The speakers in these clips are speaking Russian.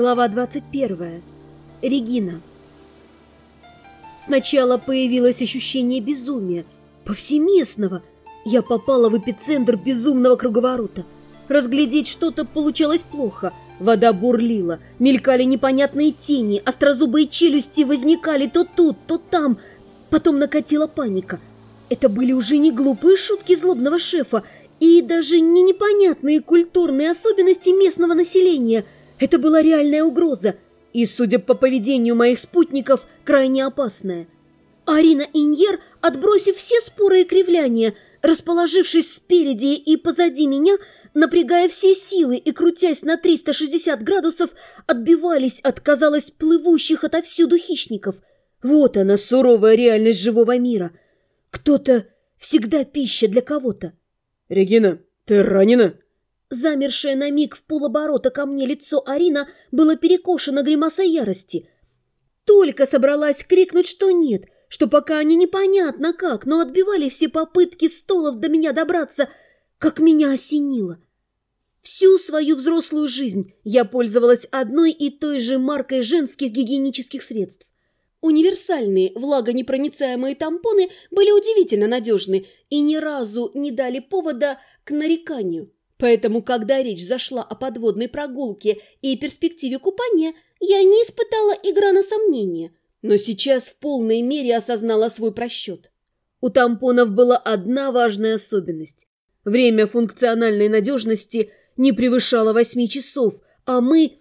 Глава 21. Регина. Сначала появилось ощущение безумия, повсеместного. Я попала в эпицентр безумного круговорота. Разглядеть что-то получалось плохо. Вода бурлила, мелькали непонятные тени, острозубые челюсти возникали то тут, то там. Потом накатила паника. Это были уже не глупые шутки злобного шефа и даже не непонятные культурные особенности местного населения – это была реальная угроза, и, судя по поведению моих спутников, крайне опасная. Арина Иньер, отбросив все споры и кривляния, расположившись спереди и позади меня, напрягая все силы и крутясь на 360 градусов, отбивались от, казалось, плывущих отовсюду хищников. Вот она, суровая реальность живого мира. Кто-то всегда пища для кого-то. «Регина, ты ранена?» Замершее на миг в полоборота ко мне лицо Арина было перекошено гримасой ярости. Только собралась крикнуть, что нет, что пока они непонятно как, но отбивали все попытки столов до меня добраться, как меня осенило. Всю свою взрослую жизнь я пользовалась одной и той же маркой женских гигиенических средств. Универсальные влагонепроницаемые тампоны были удивительно надежны и ни разу не дали повода к нареканию. Поэтому, когда речь зашла о подводной прогулке и перспективе купания, я не испытала игра на сомнение, но сейчас в полной мере осознала свой просчет. У тампонов была одна важная особенность. Время функциональной надежности не превышало восьми часов, а мы...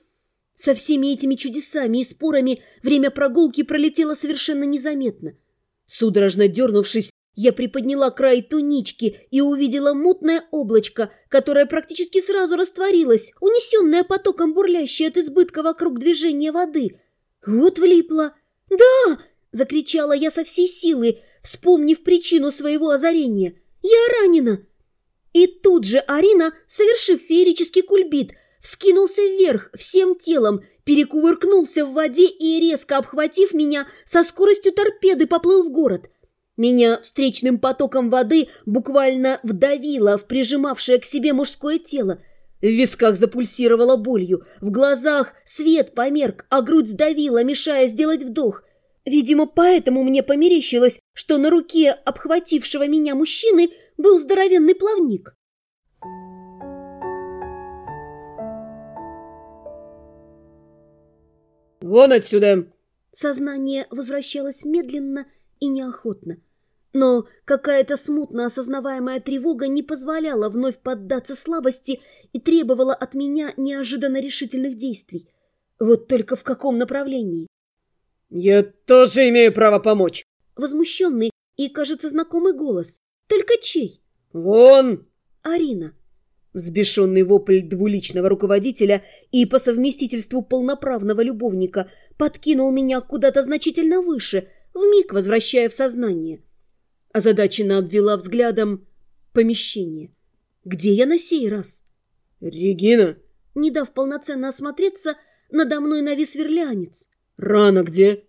Со всеми этими чудесами и спорами время прогулки пролетело совершенно незаметно. Судорожно дернувшись, я приподняла край тунички и увидела мутное облачко, которое практически сразу растворилось, унесенное потоком бурлящей от избытка вокруг движения воды. Вот влипла. «Да!» – закричала я со всей силы, вспомнив причину своего озарения. «Я ранена!» И тут же Арина, совершив феерический кульбит, вскинулся вверх всем телом, перекувыркнулся в воде и, резко обхватив меня, со скоростью торпеды поплыл в город – меня встречным потоком воды буквально вдавило в прижимавшее к себе мужское тело. В висках запульсировало болью, в глазах свет померк, а грудь сдавила, мешая сделать вдох. Видимо, поэтому мне померещилось, что на руке обхватившего меня мужчины был здоровенный плавник. «Вон отсюда!» Сознание возвращалось медленно и неохотно. Но какая-то смутно осознаваемая тревога не позволяла вновь поддаться слабости и требовала от меня неожиданно решительных действий. Вот только в каком направлении? «Я тоже имею право помочь!» Возмущенный и, кажется, знакомый голос. «Только чей?» «Вон!» «Арина». Взбешенный вопль двуличного руководителя и по совместительству полноправного любовника подкинул меня куда-то значительно выше, вмиг возвращая в сознание. Озадаченно обвела взглядом помещение. Где я на сей раз? Регина? Не дав полноценно осмотреться, надо мной навис верлянец. Рана где?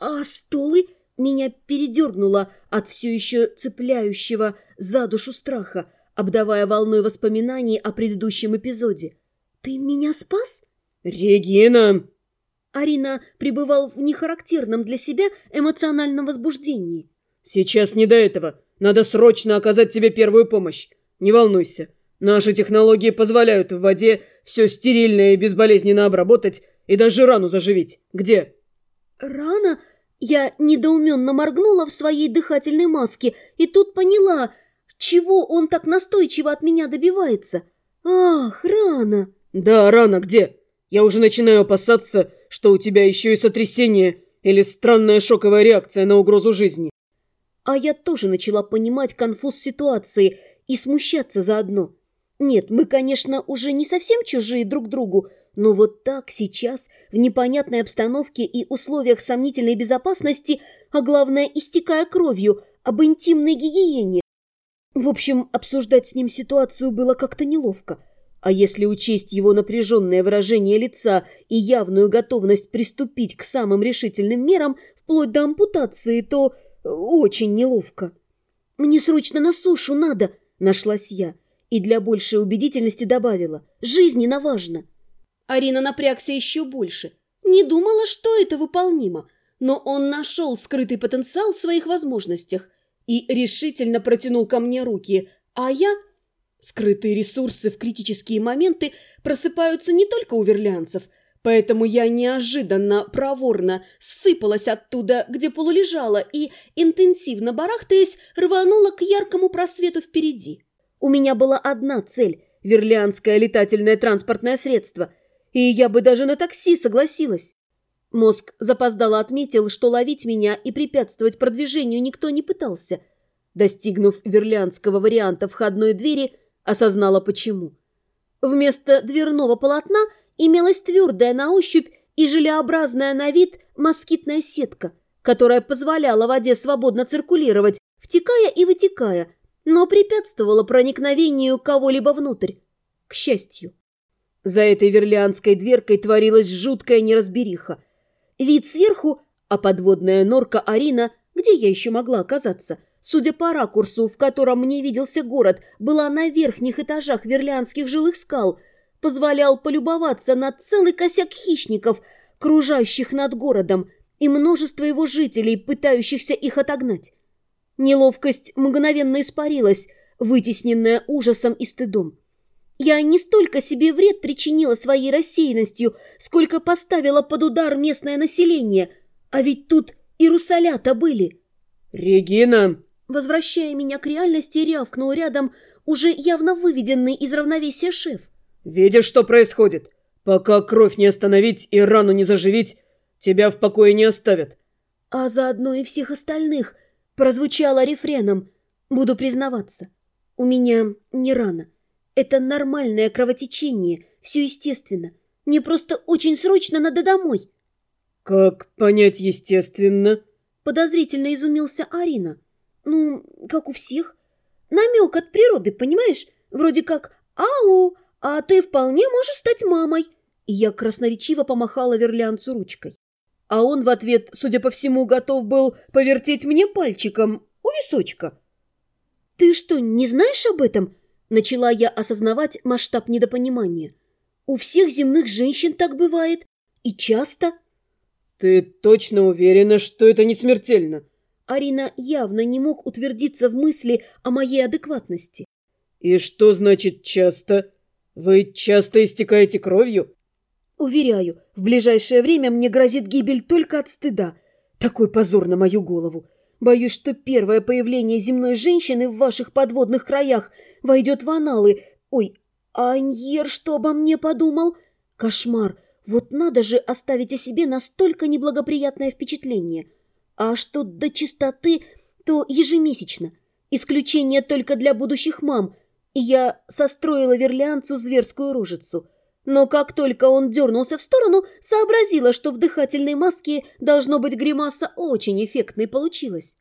А столы меня передернуло от все еще цепляющего за душу страха, обдавая волной воспоминаний о предыдущем эпизоде. «Ты меня спас?» «Регина!» Арина пребывал в нехарактерном для себя эмоциональном возбуждении. «Сейчас не до этого. Надо срочно оказать тебе первую помощь. Не волнуйся. Наши технологии позволяют в воде все стерильно и безболезненно обработать и даже рану заживить. Где?» «Рана?» Я недоуменно моргнула в своей дыхательной маске и тут поняла, чего он так настойчиво от меня добивается. «Ах, рана!» «Да, рана где? Я уже начинаю опасаться, что у тебя еще и сотрясение или странная шоковая реакция на угрозу жизни. А я тоже начала понимать конфуз ситуации и смущаться заодно. Нет, мы, конечно, уже не совсем чужие друг другу, но вот так сейчас, в непонятной обстановке и условиях сомнительной безопасности, а главное, истекая кровью, об интимной гигиене. В общем, обсуждать с ним ситуацию было как-то неловко. А если учесть его напряженное выражение лица и явную готовность приступить к самым решительным мерам, вплоть до ампутации, то очень неловко. «Мне срочно на сушу надо!» – нашлась я. И для большей убедительности добавила. «Жизненно важно!» Арина напрягся еще больше. Не думала, что это выполнимо, но он нашел скрытый потенциал в своих возможностях и решительно протянул ко мне руки, а я... Скрытые ресурсы в критические моменты просыпаются не только у верлянцев, поэтому я неожиданно, проворно сыпалась оттуда, где полулежала, и, интенсивно барахтаясь, рванула к яркому просвету впереди. У меня была одна цель – верлианское летательное транспортное средство, и я бы даже на такси согласилась. Мозг запоздало отметил, что ловить меня и препятствовать продвижению никто не пытался. Достигнув верлианского варианта входной двери, осознала почему. Вместо дверного полотна имелась твердая на ощупь и желеобразная на вид москитная сетка, которая позволяла воде свободно циркулировать, втекая и вытекая, но препятствовала проникновению кого-либо внутрь. К счастью. За этой верлианской дверкой творилась жуткая неразбериха. Вид сверху, а подводная норка Арина, где я еще могла оказаться, судя по ракурсу, в котором мне виделся город, была на верхних этажах верлианских жилых скал, позволял полюбоваться на целый косяк хищников, кружащих над городом, и множество его жителей, пытающихся их отогнать. Неловкость мгновенно испарилась, вытесненная ужасом и стыдом. Я не столько себе вред причинила своей рассеянностью, сколько поставила под удар местное население. А ведь тут и русалята были. «Регина!» Возвращая меня к реальности, рявкнул рядом уже явно выведенный из равновесия шеф. «Видишь, что происходит? Пока кровь не остановить и рану не заживить, тебя в покое не оставят». А заодно и всех остальных прозвучало рефреном. Буду признаваться, у меня не рана. Это нормальное кровотечение, все естественно. Мне просто очень срочно надо домой. Как понять естественно? Подозрительно изумился Арина. Ну, как у всех. Намек от природы, понимаешь? Вроде как «Ау, а ты вполне можешь стать мамой». И я красноречиво помахала верлянцу ручкой. А он в ответ, судя по всему, готов был повертеть мне пальчиком у височка. «Ты что, не знаешь об этом?» Начала я осознавать масштаб недопонимания. У всех земных женщин так бывает. И часто. Ты точно уверена, что это не смертельно? Арина явно не мог утвердиться в мысли о моей адекватности. И что значит часто? Вы часто истекаете кровью? Уверяю, в ближайшее время мне грозит гибель только от стыда. Такой позор на мою голову. Боюсь, что первое появление земной женщины в ваших подводных краях войдет в аналы. Ой, Аньер что обо мне подумал? Кошмар! Вот надо же оставить о себе настолько неблагоприятное впечатление. А что до чистоты, то ежемесячно. Исключение только для будущих мам. Я состроила верлианцу зверскую рожицу. Но как только он дернулся в сторону, сообразила, что в дыхательной маске должно быть гримаса очень эффектной получилась.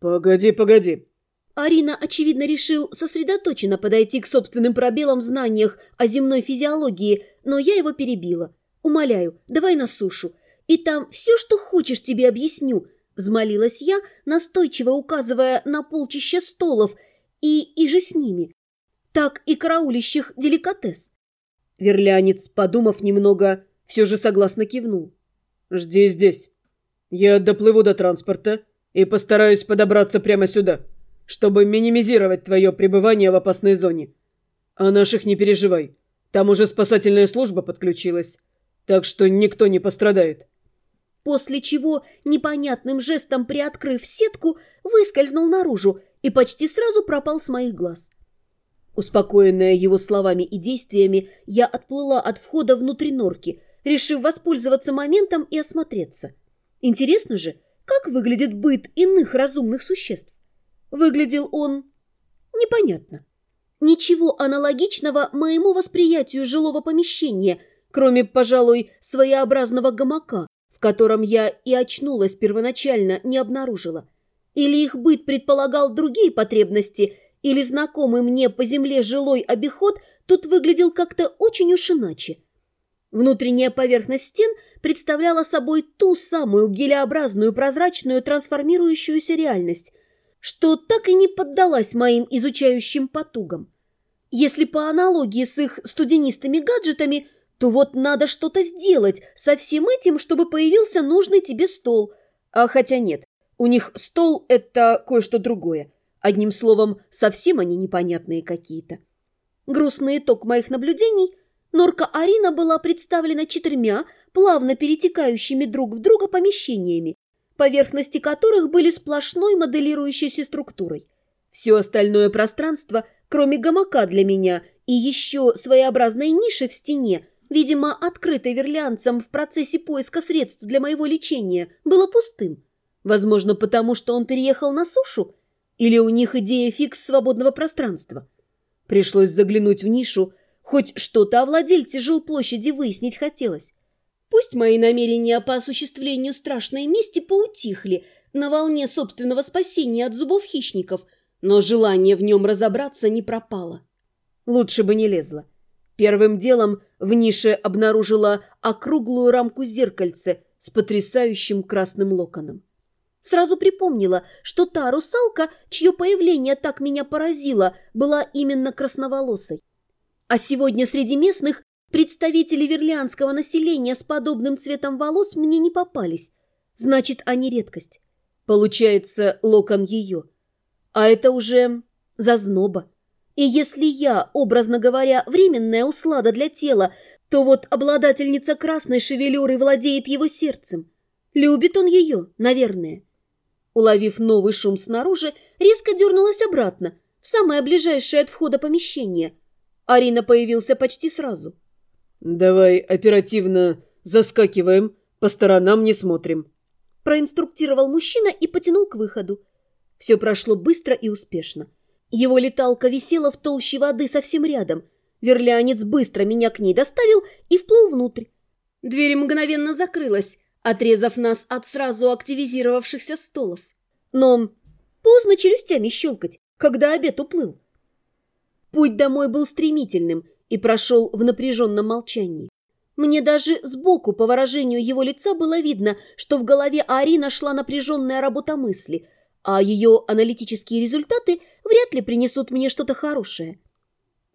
«Погоди, погоди. Арина, очевидно, решил сосредоточенно подойти к собственным пробелам в знаниях о земной физиологии, но я его перебила. «Умоляю, давай на сушу, и там все, что хочешь, тебе объясню», — взмолилась я, настойчиво указывая на полчища столов и и же с ними, так и караулищих деликатес. Верлянец, подумав немного, все же согласно кивнул. «Жди здесь. Я доплыву до транспорта и постараюсь подобраться прямо сюда» чтобы минимизировать твое пребывание в опасной зоне. О наших не переживай. Там уже спасательная служба подключилась, так что никто не пострадает». После чего, непонятным жестом приоткрыв сетку, выскользнул наружу и почти сразу пропал с моих глаз. Успокоенная его словами и действиями, я отплыла от входа внутрь норки, решив воспользоваться моментом и осмотреться. Интересно же, как выглядит быт иных разумных существ? Выглядел он непонятно. Ничего аналогичного моему восприятию жилого помещения, кроме, пожалуй, своеобразного гамака, в котором я и очнулась первоначально, не обнаружила. Или их быт предполагал другие потребности, или знакомый мне по земле жилой обиход тут выглядел как-то очень уж иначе. Внутренняя поверхность стен представляла собой ту самую гелеобразную прозрачную трансформирующуюся реальность, что так и не поддалась моим изучающим потугам. Если по аналогии с их студенистыми гаджетами, то вот надо что-то сделать со всем этим, чтобы появился нужный тебе стол. А хотя нет, у них стол – это кое-что другое. Одним словом, совсем они непонятные какие-то. Грустный итог моих наблюдений – Норка Арина была представлена четырьмя плавно перетекающими друг в друга помещениями, поверхности которых были сплошной моделирующейся структурой. Все остальное пространство, кроме гамака для меня и еще своеобразной ниши в стене, видимо, открытой верлянцем в процессе поиска средств для моего лечения, было пустым. Возможно, потому что он переехал на сушу? Или у них идея фикс свободного пространства? Пришлось заглянуть в нишу, хоть что-то о владельце жилплощади выяснить хотелось. Пусть мои намерения по осуществлению страшной мести поутихли на волне собственного спасения от зубов хищников, но желание в нем разобраться не пропало. Лучше бы не лезла. Первым делом в нише обнаружила округлую рамку зеркальца с потрясающим красным локоном. Сразу припомнила, что та русалка, чье появление так меня поразило, была именно красноволосой. А сегодня среди местных представители верлианского населения с подобным цветом волос мне не попались. Значит, они редкость. Получается, локон ее. А это уже зазноба. И если я, образно говоря, временная услада для тела, то вот обладательница красной шевелюры владеет его сердцем. Любит он ее, наверное. Уловив новый шум снаружи, резко дернулась обратно, в самое ближайшее от входа помещение. Арина появился почти сразу. «Давай оперативно заскакиваем, по сторонам не смотрим», проинструктировал мужчина и потянул к выходу. Все прошло быстро и успешно. Его леталка висела в толще воды совсем рядом. Верлянец быстро меня к ней доставил и вплыл внутрь. Дверь мгновенно закрылась, отрезав нас от сразу активизировавшихся столов. Но поздно челюстями щелкать, когда обед уплыл. Путь домой был стремительным и прошел в напряженном молчании. Мне даже сбоку, по выражению его лица, было видно, что в голове Ари нашла напряженная работа мысли – а ее аналитические результаты вряд ли принесут мне что-то хорошее.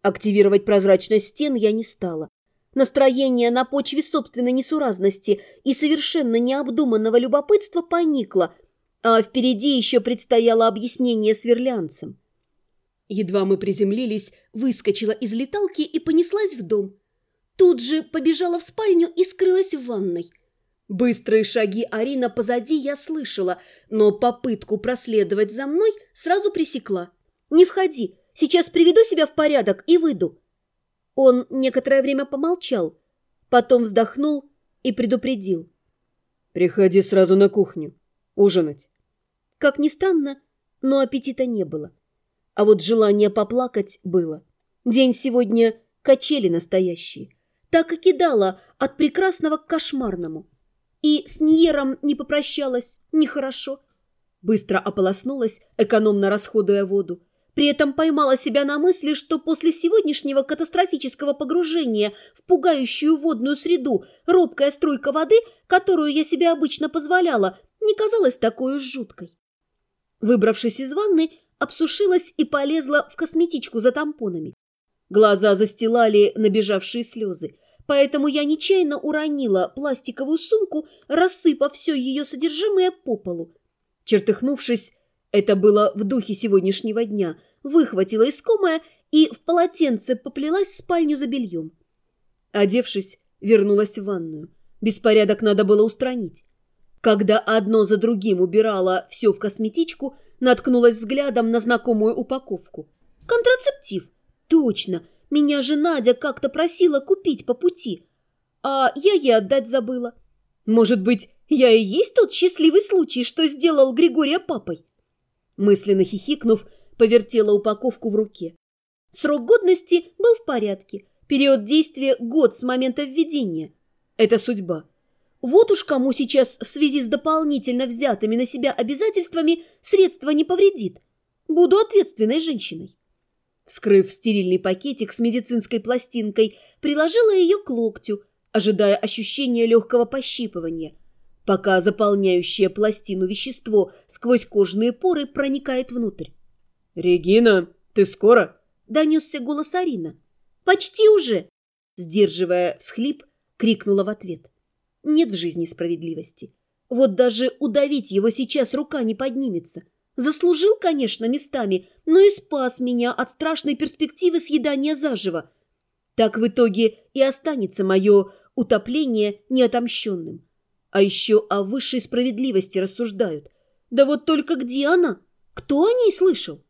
Активировать прозрачность стен я не стала. Настроение на почве собственной несуразности и совершенно необдуманного любопытства поникло, а впереди еще предстояло объяснение сверлянцам. Едва мы приземлились, выскочила из леталки и понеслась в дом. Тут же побежала в спальню и скрылась в ванной – Быстрые шаги Арина позади я слышала, но попытку проследовать за мной сразу пресекла. «Не входи, сейчас приведу себя в порядок и выйду». Он некоторое время помолчал, потом вздохнул и предупредил. «Приходи сразу на кухню, ужинать». Как ни странно, но аппетита не было. А вот желание поплакать было. День сегодня качели настоящие. Так и кидала от прекрасного к кошмарному. И с Ниером не попрощалась. Нехорошо. Быстро ополоснулась, экономно расходуя воду. При этом поймала себя на мысли, что после сегодняшнего катастрофического погружения в пугающую водную среду робкая струйка воды, которую я себе обычно позволяла, не казалась такой уж жуткой. Выбравшись из ванны, обсушилась и полезла в косметичку за тампонами. Глаза застилали набежавшие слезы поэтому я нечаянно уронила пластиковую сумку, рассыпав все ее содержимое по полу. Чертыхнувшись, это было в духе сегодняшнего дня, выхватила искомое и в полотенце поплелась в спальню за бельем. Одевшись, вернулась в ванную. Беспорядок надо было устранить. Когда одно за другим убирала все в косметичку, наткнулась взглядом на знакомую упаковку. Контрацептив. Точно, меня же Надя как-то просила купить по пути, а я ей отдать забыла. Может быть, я и есть тот счастливый случай, что сделал Григория папой?» Мысленно хихикнув, повертела упаковку в руке. Срок годности был в порядке. Период действия – год с момента введения. Это судьба. Вот уж кому сейчас в связи с дополнительно взятыми на себя обязательствами средства не повредит. Буду ответственной женщиной. Вскрыв стерильный пакетик с медицинской пластинкой, приложила ее к локтю, ожидая ощущения легкого пощипывания, пока заполняющее пластину вещество сквозь кожные поры проникает внутрь. «Регина, ты скоро?» – донесся голос Арина. «Почти уже!» Сдерживая всхлип, крикнула в ответ. Нет в жизни справедливости. Вот даже удавить его сейчас рука не поднимется. Заслужил, конечно, местами, но и спас меня от страшной перспективы съедания заживо. Так в итоге и останется мое утопление неотомщенным. А еще о высшей справедливости рассуждают. Да вот только где она? Кто о ней слышал?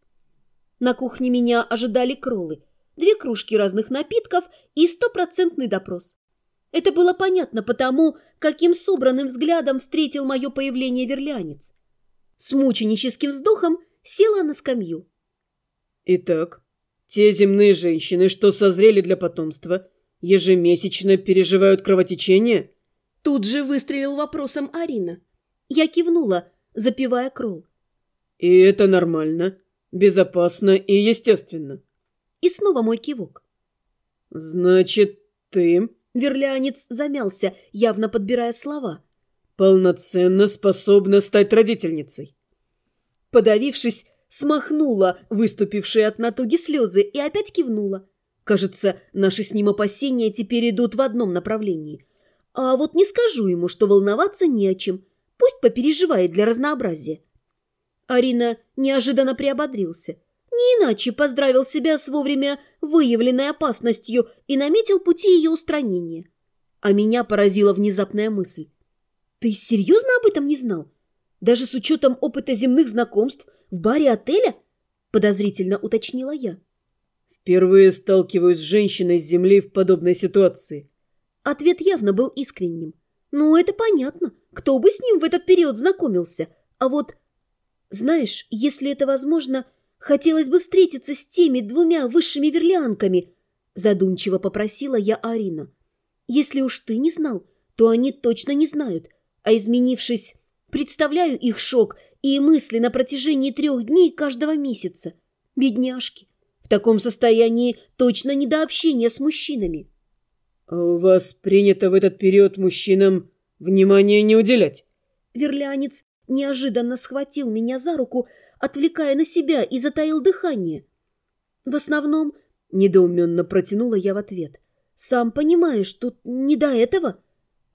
На кухне меня ожидали кролы, две кружки разных напитков и стопроцентный допрос. Это было понятно потому, каким собранным взглядом встретил мое появление верлянец. С мученическим вздохом села на скамью. Итак, те земные женщины, что созрели для потомства, ежемесячно переживают кровотечение? Тут же выстрелил вопросом Арина. Я кивнула, запивая крол. И это нормально, безопасно и естественно. И снова мой кивок. Значит, ты... Верлянец замялся, явно подбирая слова. Полноценно способна стать родительницей. Подавившись, смахнула выступившие от натуги слезы и опять кивнула. Кажется, наши с ним опасения теперь идут в одном направлении. А вот не скажу ему, что волноваться не о чем. Пусть попереживает для разнообразия. Арина неожиданно приободрился. Не иначе поздравил себя с вовремя выявленной опасностью и наметил пути ее устранения. А меня поразила внезапная мысль. «Ты серьезно об этом не знал? Даже с учетом опыта земных знакомств в баре отеля?» Подозрительно уточнила я. «Впервые сталкиваюсь с женщиной с земли в подобной ситуации». Ответ явно был искренним. «Ну, это понятно. Кто бы с ним в этот период знакомился? А вот знаешь, если это возможно, хотелось бы встретиться с теми двумя высшими верлианками, задумчиво попросила я Арина. Если уж ты не знал, то они точно не знают, а изменившись, представляю их шок и мысли на протяжении трех дней каждого месяца. Бедняжки, в таком состоянии точно не до общения с мужчинами. А у вас принято в этот период мужчинам внимания не уделять? Верлянец неожиданно схватил меня за руку, отвлекая на себя и затаил дыхание. В основном недоуменно протянула я в ответ. «Сам понимаешь, тут не до этого».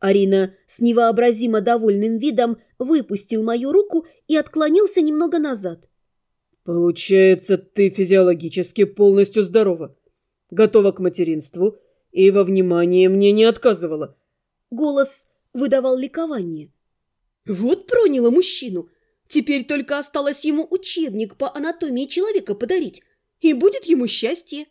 Арина с невообразимо довольным видом выпустил мою руку и отклонился немного назад. «Получается, ты физиологически полностью здорова, готова к материнству и во внимании мне не отказывала». Голос выдавал ликование. Вот проняло мужчину. Теперь только осталось ему учебник по анатомии человека подарить, и будет ему счастье.